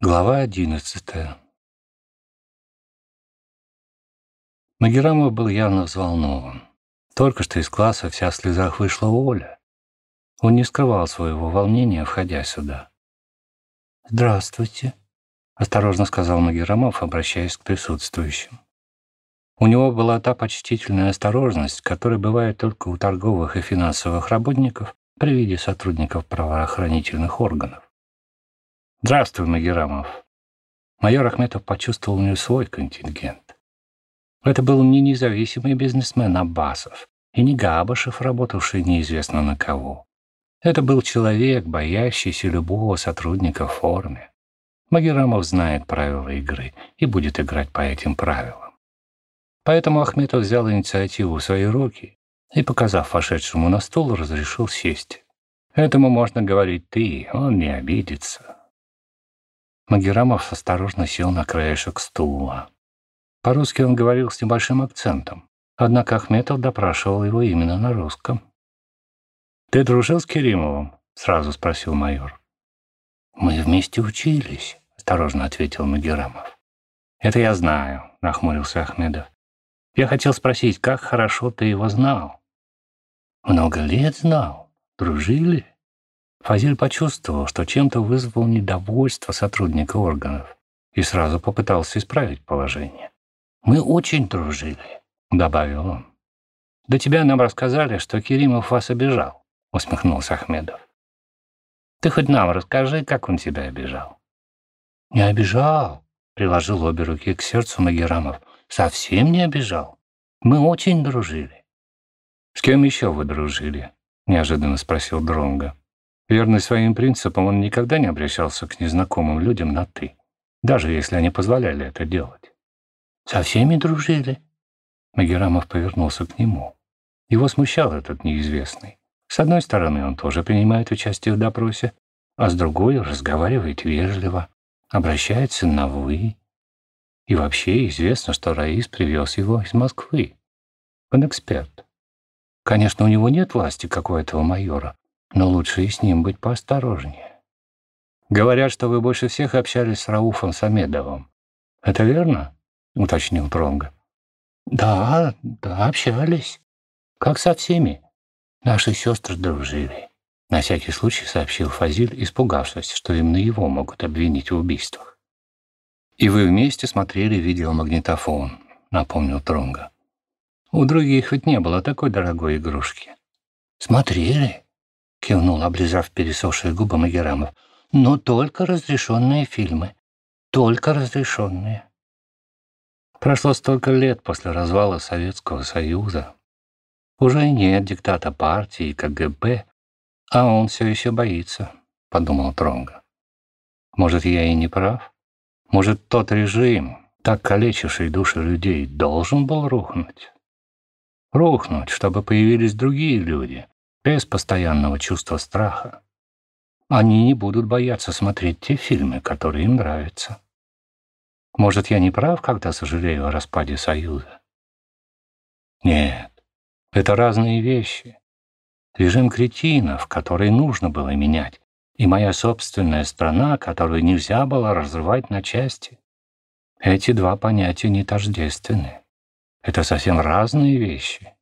Глава одиннадцатая. Магерамов был явно взволнован. Только что из класса вся в слезах вышла Оля. Он не скрывал своего волнения, входя сюда. «Здравствуйте», — осторожно сказал Магерамов, обращаясь к присутствующим. У него была та почтительная осторожность, которая бывает только у торговых и финансовых работников при виде сотрудников правоохранительных органов. «Здравствуй, Магерамов». Майор Ахметов почувствовал у него свой контингент. Это был не независимый бизнесмен Аббасов и не Габашев, работавший неизвестно на кого. Это был человек, боящийся любого сотрудника в форме. Магерамов знает правила игры и будет играть по этим правилам. Поэтому Ахметов взял инициативу в свои руки и, показав вошедшему на стул, разрешил сесть. «Этому можно говорить ты, он не обидится». Магерамов осторожно сел на краешек стула. По-русски он говорил с небольшим акцентом, однако Ахметов допрашивал его именно на русском. «Ты дружил с Керимовым?» — сразу спросил майор. «Мы вместе учились», — осторожно ответил Магерамов. «Это я знаю», — нахмурился Ахмедов. «Я хотел спросить, как хорошо ты его знал?» «Много лет знал. Дружили?» Фазиль почувствовал, что чем-то вызвал недовольство сотрудника органов и сразу попытался исправить положение. «Мы очень дружили», — добавил он. «До тебя нам рассказали, что Керимов вас обижал», — усмехнулся Ахмедов. «Ты хоть нам расскажи, как он тебя обижал». «Не обижал», — приложил обе руки к сердцу Магерамов. «Совсем не обижал. Мы очень дружили». «С кем еще вы дружили?» — неожиданно спросил Дронга. Верный своим принципам, он никогда не обращался к незнакомым людям на «ты», даже если они позволяли это делать. «Со всеми дружили?» Магерамов повернулся к нему. Его смущал этот неизвестный. С одной стороны, он тоже принимает участие в допросе, а с другой разговаривает вежливо, обращается на «вы». И вообще известно, что Раис привез его из Москвы. Он эксперт. Конечно, у него нет власти, как у этого майора, но лучше и с ним быть поосторожнее. Говорят, что вы больше всех общались с Рауфом Самедовым. Это верно? Уточнил Тронга. Да, да, общались. Как со всеми. Наши сестры дружили. На всякий случай сообщил Фазиль, испугавшись, что именно его могут обвинить в убийствах. «И вы вместе смотрели видеомагнитофон», — напомнил Тронга. «У других ведь не было такой дорогой игрушки». «Смотрели?» — кивнул, облизав пересохшие губы Магерамов. «Но только разрешенные фильмы. Только разрешенные». Прошло столько лет после развала Советского Союза. Уже нет диктата партии и КГБ, а он все еще боится, — подумал Тронга. Может, я и не прав? Может, тот режим, так калечивший души людей, должен был рухнуть? Рухнуть, чтобы появились другие люди, без постоянного чувства страха, они не будут бояться смотреть те фильмы, которые им нравятся. Может, я не прав, когда сожалею о распаде Союза? Нет, это разные вещи. Режим кретинов, который нужно было менять, и моя собственная страна, которую нельзя было разрывать на части. Эти два понятия не тождественны. Это совсем разные вещи.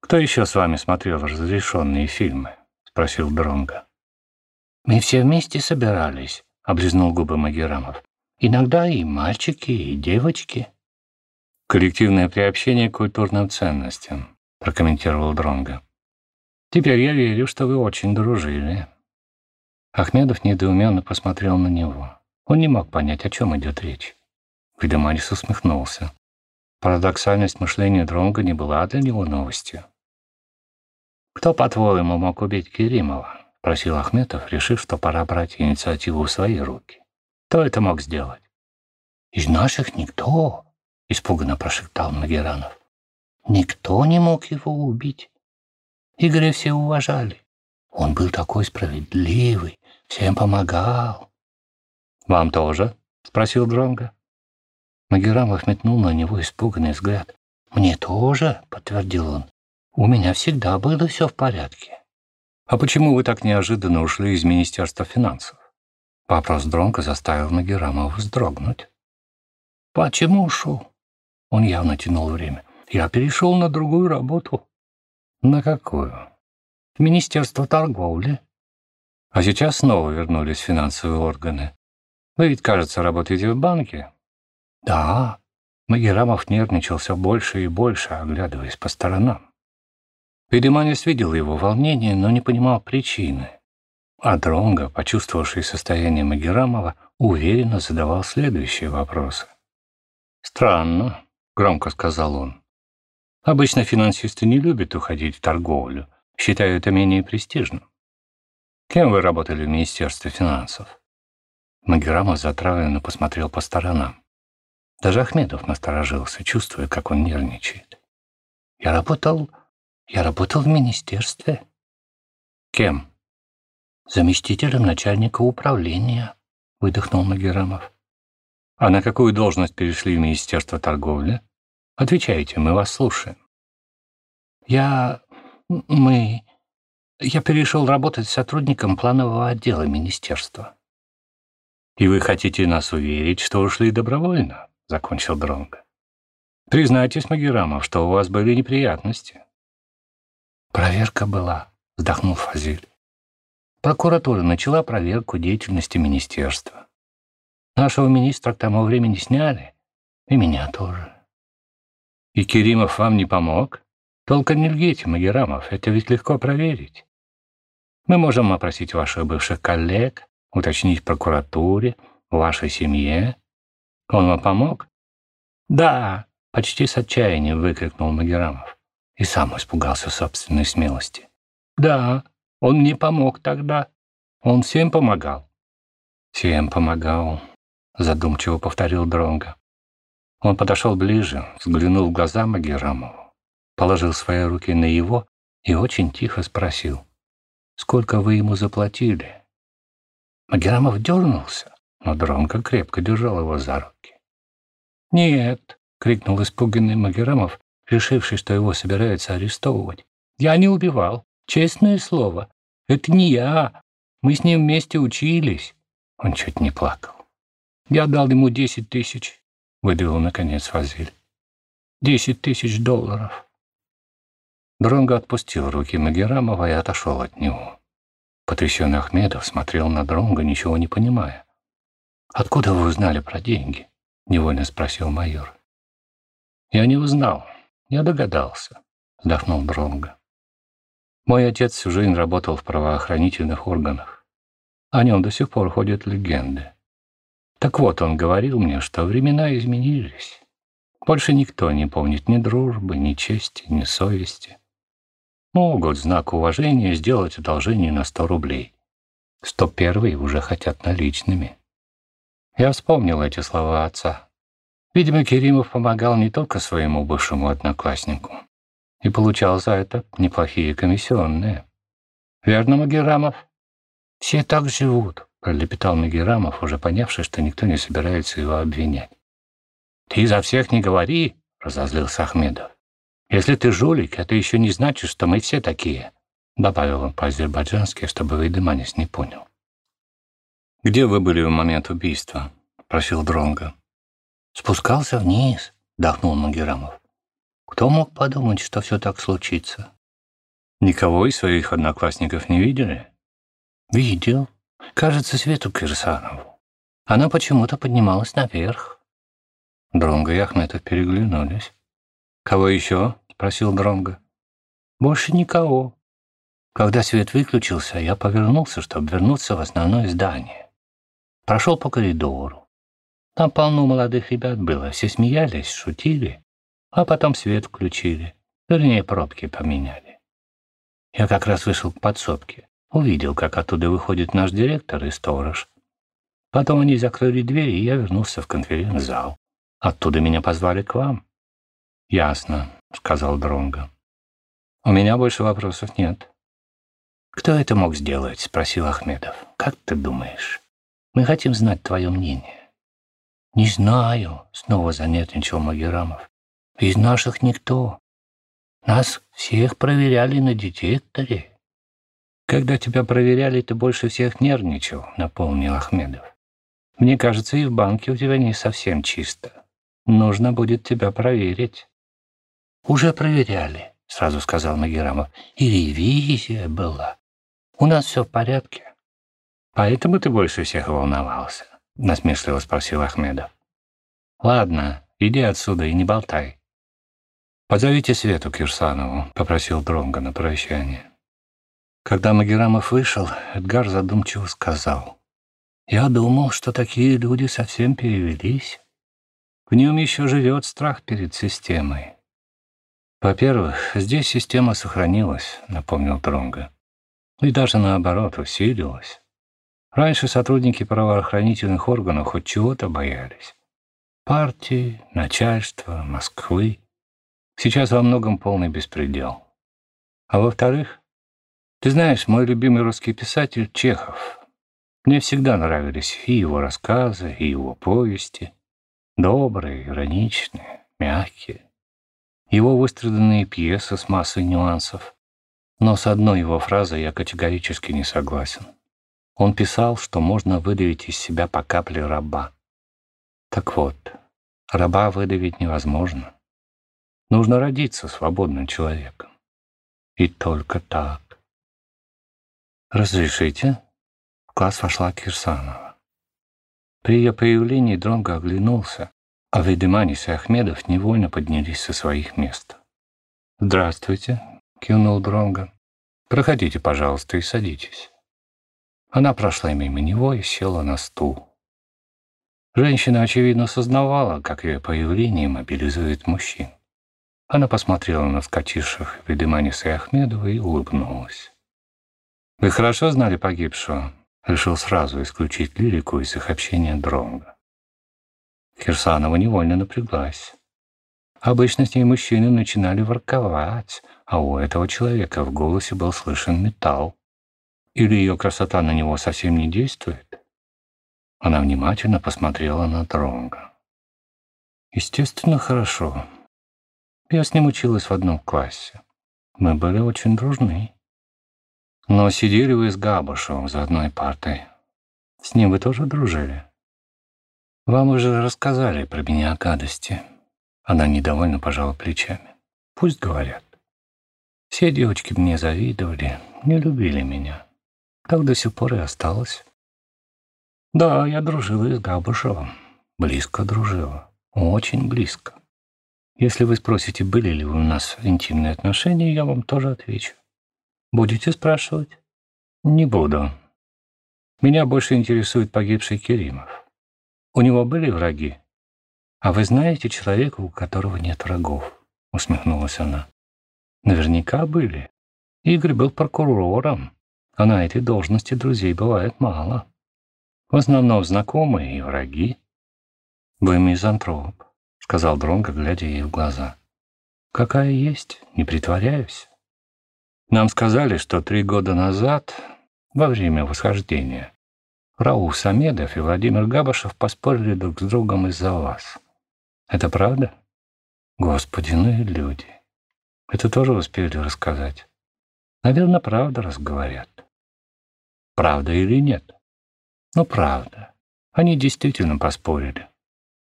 «Кто еще с вами смотрел разрешенные фильмы?» — спросил Дронга. «Мы все вместе собирались», — облизнул губы Магерамов. «Иногда и мальчики, и девочки». «Коллективное приобщение к культурным ценностям», — прокомментировал Дронга. «Теперь я верю, что вы очень дружили». Ахмедов недоуменно посмотрел на него. Он не мог понять, о чем идет речь. Видомарис усмехнулся. Парадоксальность мышления Дронга не была для него новостью. «Кто, по-твоему, мог убить Керимова?» — просил Ахметов, решив, что пора брать инициативу в свои руки. «Кто это мог сделать?» «Из наших никто», — испуганно прошептал Магеранов. «Никто не мог его убить. Игоря все уважали. Он был такой справедливый, всем помогал». «Вам тоже?» — спросил Дронга. Магерамов метнул на него испуганный взгляд. «Мне тоже», — подтвердил он. «У меня всегда было все в порядке». «А почему вы так неожиданно ушли из Министерства финансов?» Вопрос Дронка заставил Магерамова вздрогнуть. «Почему ушел?» Он явно тянул время. «Я перешел на другую работу». «На какую?» «В Министерство торговли». «А сейчас снова вернулись финансовые органы. Вы ведь, кажется, работаете в банке?» «Да». Магерамов нервничал все больше и больше, оглядываясь по сторонам. Видиманис видел его волнение, но не понимал причины. А Дронго, почувствовавший состояние Магерамова, уверенно задавал следующие вопросы. «Странно», — громко сказал он. «Обычно финансисты не любят уходить в торговлю, считают это менее престижным. Кем вы работали в Министерстве финансов?» Магерамов затравленно посмотрел по сторонам. Даже Ахмедов насторожился, чувствуя, как он нервничает. «Я работал... я работал в министерстве». «Кем?» заместителем начальника управления», — выдохнул Магерамов. «А на какую должность перешли в Министерство торговли? Отвечайте, мы вас слушаем». «Я... мы... я перешел работать сотрудником планового отдела министерства». «И вы хотите нас уверить, что ушли добровольно?» — закончил Дронго. «Признайтесь, Магерамов, что у вас были неприятности». «Проверка была», — вздохнул Фазиль. Прокуратура начала проверку деятельности министерства. Нашего министра к тому времени сняли, и меня тоже. И Керимов вам не помог? Толком не лгите, Магерамов, это ведь легко проверить. Мы можем опросить ваших бывших коллег, уточнить в прокуратуре, в вашей семье. Он вам помог? Да, почти с отчаянием выкрикнул Магерамов и сам испугался собственной смелости. Да, он мне помог тогда. Он всем помогал. Всем помогал, задумчиво повторил Дронга. Он подошел ближе, взглянул в глаза Магерамову, положил свои руки на его и очень тихо спросил, «Сколько вы ему заплатили?» Магерамов дернулся, но Дронго крепко держал его за руки. «Нет!» — крикнул испуганный Магерамов, решивший, что его собираются арестовывать. «Я не убивал. Честное слово, это не я. Мы с ним вместе учились. Он чуть не плакал. Я дал ему десять тысяч, выдавил наконец Вазиль. Десять тысяч долларов. Дронго отпустил руки Магерамова и отошел от него. Потрясенный Ахмедов смотрел на Дронго, ничего не понимая. «Откуда вы узнали про деньги?» — невольно спросил майор. «Я не узнал, я догадался», — вздохнул Дронго. Мой отец всю жизнь работал в правоохранительных органах. О нем до сих пор ходят легенды. Так вот, он говорил мне, что времена изменились. Больше никто не помнит ни дружбы, ни чести, ни совести. Могут знак уважения сделать одолжение на сто рублей. Сто первые уже хотят наличными. Я вспомнил эти слова отца. Видимо, Керимов помогал не только своему бывшему однокласснику, и получал за это неплохие комиссионные. Верно, Магерамов? Все так живут, пролепетал Магерамов, уже понявший, что никто не собирается его обвинять. Ты за всех не говори, разозлился Ахмедов. Если ты жулик, это еще не значит, что мы все такие, добавил он по-азербайджански, чтобы Вейдеманис не понял. «Где вы были в момент убийства?» — просил Дронга. «Спускался вниз», — дохнул Магерамов. Кто мог подумать, что все так случится? Никого из своих одноклассников не видели? Видел. Кажется, Свету Кирсанову. Она почему-то поднималась наверх. Дронго и Ахметов переглянулись. «Кого еще?» — спросил Дронго. «Больше никого. Когда свет выключился, я повернулся, чтобы вернуться в основное здание. Прошел по коридору. Там полно молодых ребят было, все смеялись, шутили. А потом свет включили, вернее, пробки поменяли. Я как раз вышел к подсобке, увидел, как оттуда выходит наш директор и сторож. Потом они закрыли дверь, и я вернулся в конференц-зал. Оттуда меня позвали к вам. «Ясно», — сказал Дронго. «У меня больше вопросов нет». «Кто это мог сделать?» — спросил Ахмедов. «Как ты думаешь? Мы хотим знать твое мнение». «Не знаю», — снова занервничал Магерамов. Из наших никто. Нас всех проверяли на детекторе. «Когда тебя проверяли, ты больше всех нервничал», — напомнил Ахмедов. «Мне кажется, и в банке у тебя не совсем чисто. Нужно будет тебя проверить». «Уже проверяли», — сразу сказал Магерамов. «И ревизия была. У нас все в порядке». «Поэтому ты больше всех волновался?» — насмешливо спросил Ахмедов. «Ладно, иди отсюда и не болтай». «Позовите Свету Кирсанову», — попросил Дронга на прощание. Когда Магерамов вышел, Эдгар задумчиво сказал. «Я думал, что такие люди совсем перевелись. В нем еще живет страх перед системой». «Во-первых, здесь система сохранилась», — напомнил Дронга. «И даже наоборот усилилась. Раньше сотрудники правоохранительных органов хоть чего-то боялись. Партии, начальства, Москвы. Сейчас во многом полный беспредел. А во-вторых, ты знаешь, мой любимый русский писатель Чехов. Мне всегда нравились и его рассказы, и его повести. Добрые, ироничные, мягкие. Его выстраданные пьесы с массой нюансов. Но с одной его фразой я категорически не согласен. Он писал, что можно выдавить из себя по капле раба. Так вот, раба выдавить невозможно. Нужно родиться свободным человеком. И только так. «Разрешите?» В класс вошла Кирсанова. При ее появлении Дронго оглянулся, а Ведеманис и Ахмедов невольно поднялись со своих мест. «Здравствуйте», — кивнул Дронго. «Проходите, пожалуйста, и садитесь». Она прошла мимо него и села на стул. Женщина, очевидно, сознавала, как ее появление мобилизует мужчин. Она посмотрела на вскочивших Ведеманиса и Ахмедова и улыбнулась. Вы хорошо знали погибшего? Решил сразу исключить лирику из их общения Дронга. Кирсанова невольно напряглась. Обычно с ней мужчины начинали ворковать, а у этого человека в голосе был слышен металл. Или ее красота на него совсем не действует? Она внимательно посмотрела на Дронга. Естественно, хорошо. Я с ним училась в одном классе. Мы были очень дружны. Но сидели вы с Габушевым за одной партой. С ним вы тоже дружили? Вам уже рассказали про меня о гадости. Она недовольно пожала плечами. Пусть говорят. Все девочки мне завидовали, не любили меня. Так до сих пор и осталось. Да, я дружила и с Габушевым. Близко дружила. Очень близко. Если вы спросите, были ли у нас интимные отношения, я вам тоже отвечу. Будете спрашивать? Не буду. Меня больше интересует погибший Керимов. У него были враги? А вы знаете человека, у которого нет врагов? Усмехнулась она. Наверняка были. Игорь был прокурором, а на этой должности друзей бывает мало. В основном знакомые и враги. Вы мизантроп, сказал Дронго, глядя ей в глаза. Какая есть, не притворяюсь. Нам сказали, что три года назад, во время восхождения, Рауф Самедов и Владимир Габашев поспорили друг с другом из-за вас. Это правда? Господи, ну и люди. Это тоже успели рассказать. Наверное, правда разговорят. Правда или нет? Ну, правда. Они действительно поспорили.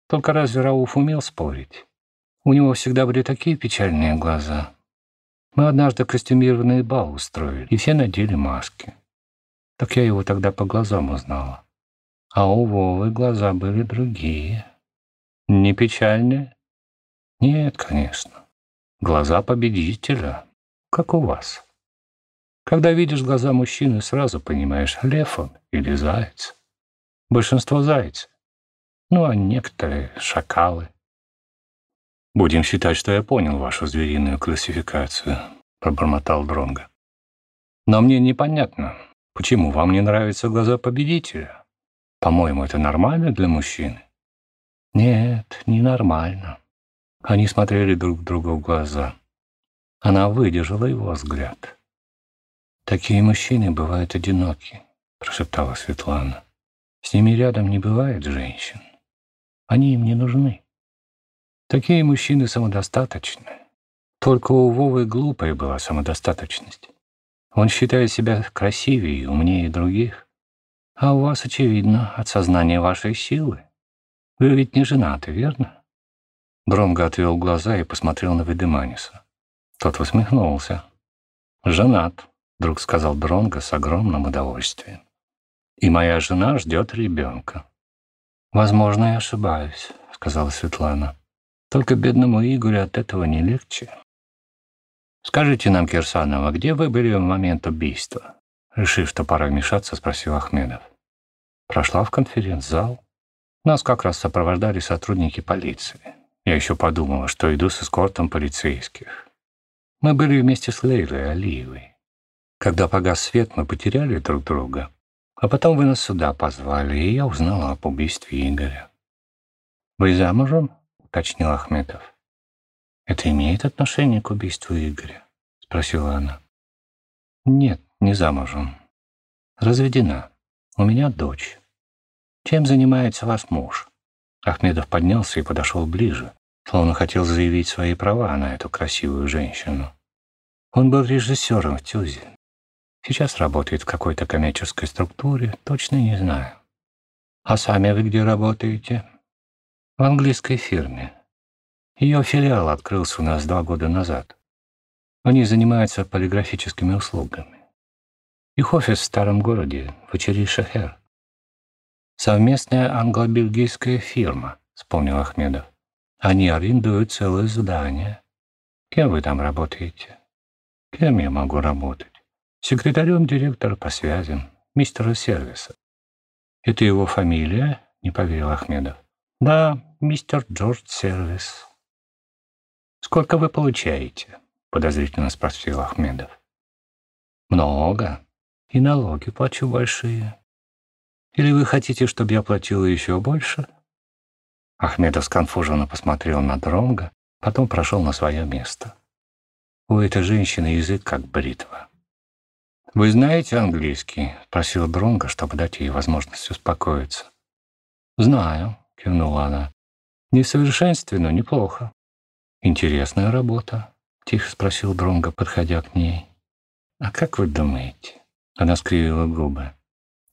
Только разве Рауф умел спорить? У него всегда были такие печальные глаза. Мы однажды костюмированный бал устроили, и все надели маски. Так я его тогда по глазам узнала. А у Вовы глаза были другие. Не печальные? Нет, конечно. Глаза победителя, как у вас. Когда видишь глаза мужчины, сразу понимаешь, лев он или заяц. Большинство зайцы. Ну, а некоторые — шакалы. «Будем считать, что я понял вашу звериную классификацию», — пробормотал Дронго. «Но мне непонятно, почему вам не нравятся глаза победителя? По-моему, это нормально для мужчины?» «Нет, не нормально». Они смотрели друг другу в глаза. Она выдержала его взгляд. «Такие мужчины бывают одиноки», — прошептала Светлана. «С ними рядом не бывает женщин. Они им не нужны». Такие мужчины самодостаточны. Только у Вовы глупая была самодостаточность. Он считает себя красивее и умнее других. А у вас, очевидно, от сознания вашей силы. Вы ведь не женаты, верно?» Дронго отвел глаза и посмотрел на Ведеманиса. Тот усмехнулся. «Женат», — вдруг сказал Дронго с огромным удовольствием. «И моя жена ждет ребенка». «Возможно, я ошибаюсь», — сказала Светлана. «Только бедному Игорю от этого не легче». «Скажите нам, Кирсанова, где вы были в момент убийства?» Решив, что пора вмешаться, спросил Ахмедов. Прошла в конференц-зал. Нас как раз сопровождали сотрудники полиции. Я еще подумала, что иду с эскортом полицейских. Мы были вместе с Лейлой Алиевой. Когда погас свет, мы потеряли друг друга. А потом вы нас сюда позвали, и я узнала об убийстве Игоря. «Вы замужем?» — уточнил Ахметов. «Это имеет отношение к убийству Игоря?» — спросила она. «Нет, не замужем. Разведена. У меня дочь. Чем занимается ваш муж?» Ахмедов поднялся и подошел ближе, словно хотел заявить свои права на эту красивую женщину. Он был режиссером в Тюзе. Сейчас работает в какой-то коммерческой структуре, точно не знаю. А сами вы где работаете? В английской фирме. Ее филиал открылся у нас два года назад. Они занимаются полиграфическими услугами. Их офис в старом городе, в Очери-Шахер. Совместная англо-бельгийская фирма, вспомнил Ахмедов. Они арендуют целое здание. Кем вы там работаете? Кем я могу работать? Секретарем директора по связям, мистера сервиса. Это его фамилия? Не поверил Ахмедов. Да, мистер Джордж Сервис. «Сколько вы получаете?» — подозрительно спросил Ахмедов. «Много. И налоги плачу большие. Или вы хотите, чтобы я платила еще больше?» Ахмедов сконфуженно посмотрел на Дронга, потом прошел на свое место. У этой женщины язык как бритва. «Вы знаете английский?» — спросил Дронга, чтобы дать ей возможность успокоиться. «Знаю», — кивнула она. «Несовершенственно, неплохо. «Интересная работа?» — тихо спросил Дронго, подходя к ней. «А как вы думаете?» — она скривила губы.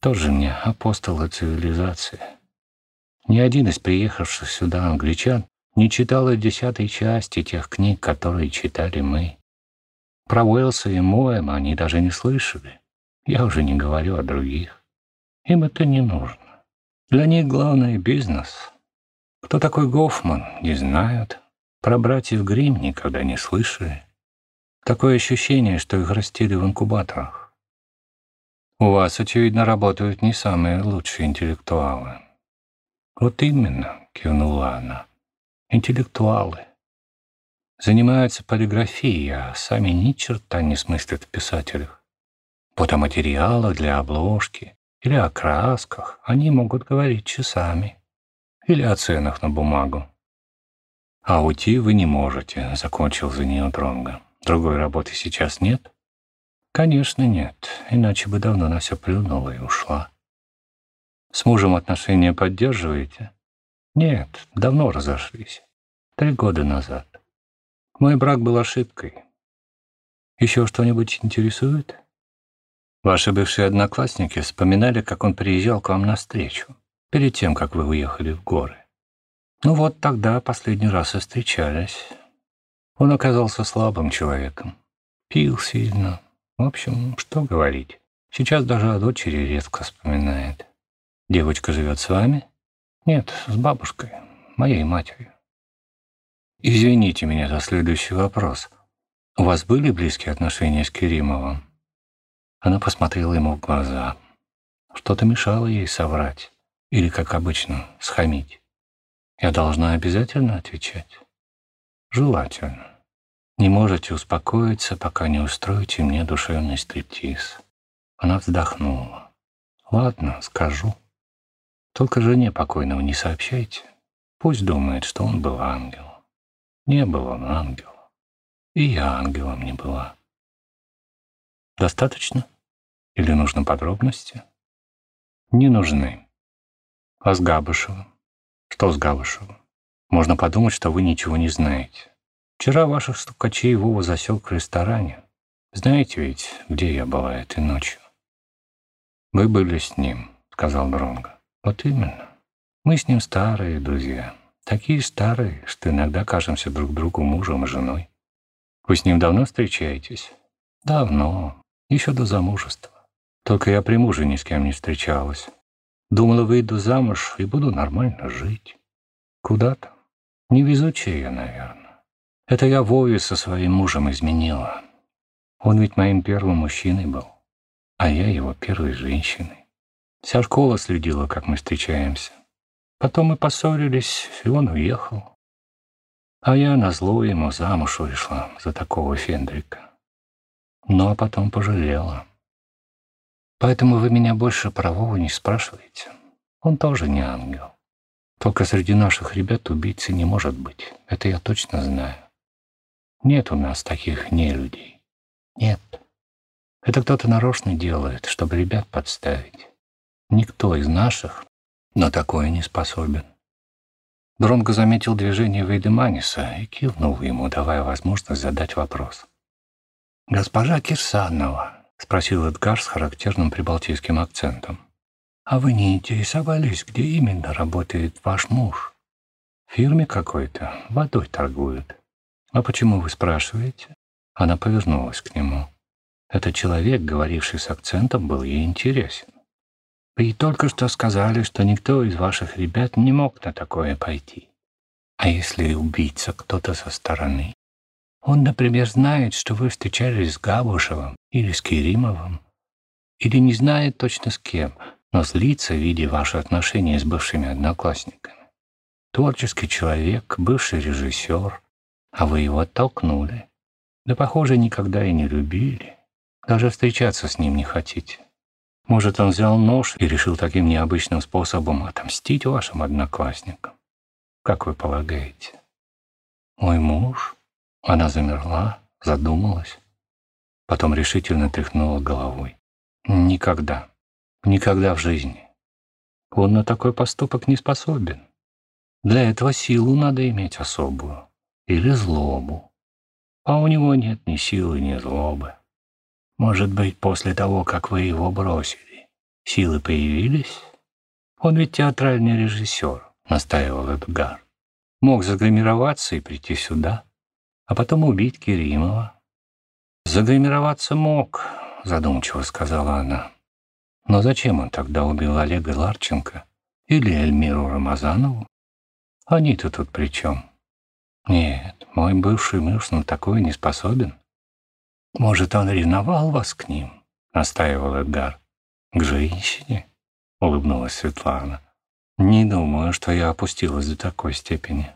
«Тоже мне апостолы цивилизации. Ни один из приехавших сюда англичан не читал и десятой части тех книг, которые читали мы. Про Уэлса и Моэма они даже не слышали. Я уже не говорю о других. Им это не нужно. Для них главное — бизнес. Кто такой Гофман, не знают. Про братьев Грим никогда не слышали. Такое ощущение, что их растили в инкубаторах. У вас, очевидно, работают не самые лучшие интеллектуалы. Вот именно, кивнула она. Интеллектуалы. Занимаются полиграфией, а сами ни черта не смыслят в писателях. Вот о материалах для обложки или о красках они могут говорить часами. Или о ценах на бумагу. «А уйти вы не можете», — закончил за нее Дронго. «Другой работы сейчас нет?» «Конечно нет, иначе бы давно на все плюнула и ушла». «С мужем отношения поддерживаете?» «Нет, давно разошлись. Три года назад. Мой брак был ошибкой. Еще что-нибудь интересует?» «Ваши бывшие одноклассники вспоминали, как он приезжал к вам навстречу, перед тем, как вы уехали в горы. Ну вот тогда последний раз и встречались. Он оказался слабым человеком. Пил сильно. В общем, что говорить. Сейчас даже о дочери редко вспоминает. Девочка живет с вами? Нет, с бабушкой, моей матерью. Извините меня за следующий вопрос. У вас были близкие отношения с Керимовым? Она посмотрела ему в глаза. Что-то мешало ей соврать. Или, как обычно, схамить. Я должна обязательно отвечать? Желательно. Не можете успокоиться, пока не устроите мне душевный стриптиз. Она вздохнула. Ладно, скажу. Только жене покойного не сообщайте. Пусть думает, что он был ангелом. Не был он ангелом. И я ангелом не была. Достаточно? Или нужны подробности? Не нужны. А с Габышевым? Что с Гавышевым? Можно подумать, что вы ничего не знаете. Вчера ваших стукачей Вова засек в ресторане. Знаете ведь, где я была этой ночью? Вы были с ним, сказал Дронго. Вот именно. Мы с ним старые друзья. Такие старые, что иногда кажемся друг другу мужем и женой. Вы с ним давно встречаетесь? Давно. Еще до замужества. Только я при муже ни с кем не встречалась. Думала, выйду замуж и буду нормально жить. Куда то Невезучая я, наверное. Это я Вове со своим мужем изменила. Он ведь моим первым мужчиной был, а я его первой женщиной. Вся школа следила, как мы встречаемся. Потом мы поссорились, и он уехал. А я на зло ему замуж вышла за такого Фендрика. Ну, а потом пожалела. Поэтому вы меня больше про не спрашиваете. Он тоже не ангел. Только среди наших ребят убийцы не может быть. Это я точно знаю. Нет у нас таких не людей. Нет. Это кто-то нарочно делает, чтобы ребят подставить. Никто из наших на такое не способен. Дронго заметил движение Вейдеманиса и кивнул ему, давая возможность задать вопрос. «Госпожа Кирсанова», — спросил Эдгар с характерным прибалтийским акцентом, «а вы не интересовались, где именно работает ваш муж? В фирме какой-то, водой торгует. А почему вы спрашиваете?» Она повернулась к нему. Этот человек, говоривший с акцентом, был ей интересен. «Вы только что сказали, что никто из ваших ребят не мог на такое пойти. А если убийца кто-то со стороны? Он, например, знает, что вы встречались с Габушевым или с Керимовым, или не знает точно с кем, но злится, видя ваши отношения с бывшими одноклассниками. Творческий человек, бывший режиссер, а вы его оттолкнули. Да, похоже, никогда и не любили. Даже встречаться с ним не хотите. Может, он взял нож и решил таким необычным способом отомстить вашим одноклассникам? Как вы полагаете? Мой муж? Она замерла, задумалась. Потом решительно тряхнула головой. Никогда. Никогда в жизни. Он на такой поступок не способен. Для этого силу надо иметь особую. Или злобу а у него нет ни силы, ни злобы. Может быть, после того, как вы его бросили, силы появились? Он ведь театральный режиссер, настаивал Эдгар. Мог загримироваться и прийти сюда, а потом убить Керимова. Загримироваться мог, задумчиво сказала она. Но зачем он тогда убил Олега Ларченко или Эльмиру Рамазанову? Они-то тут при чем? Нет, мой бывший муж на такое не способен. Может, он ревновал вас к ним? Настаивал Эдгар. К женщине? Улыбнулась Светлана. Не думаю, что я опустилась до такой степени.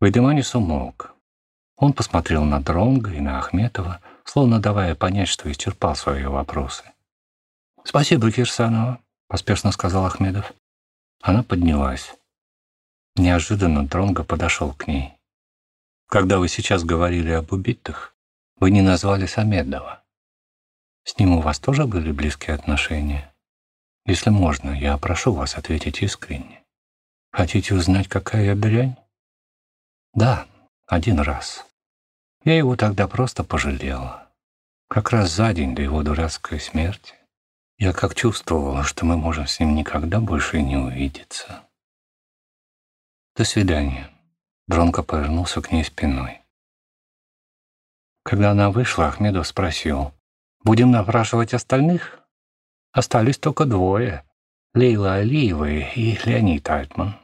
Вайдеманис умолк. Он посмотрел на Дронга и на Ахметова, словно давая понять, что исчерпал свои вопросы. «Спасибо, Кирсанова», — поспешно сказал Ахмедов. Она поднялась. Неожиданно Дронго подошел к ней. Когда вы сейчас говорили об убитых, вы не назвали Самедова. С ним у вас тоже были близкие отношения? Если можно, я прошу вас ответить искренне. Хотите узнать, какая я дрянь? Да, один раз. Я его тогда просто пожалела. Как раз за день до его дурацкой смерти. Я как чувствовала, что мы можем с ним никогда больше не увидеться. До свидания. Дронко повернулся к ней спиной. Когда она вышла, Ахмедов спросил, «Будем напрашивать остальных?» Остались только двое — Лейла Алиева и Леонид Альтман.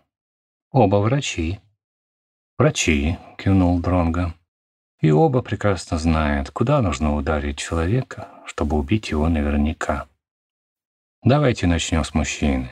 Оба врачи. «Врачи», — кивнул Дронго. «И оба прекрасно знают, куда нужно ударить человека, чтобы убить его наверняка. Давайте начнем с мужчины.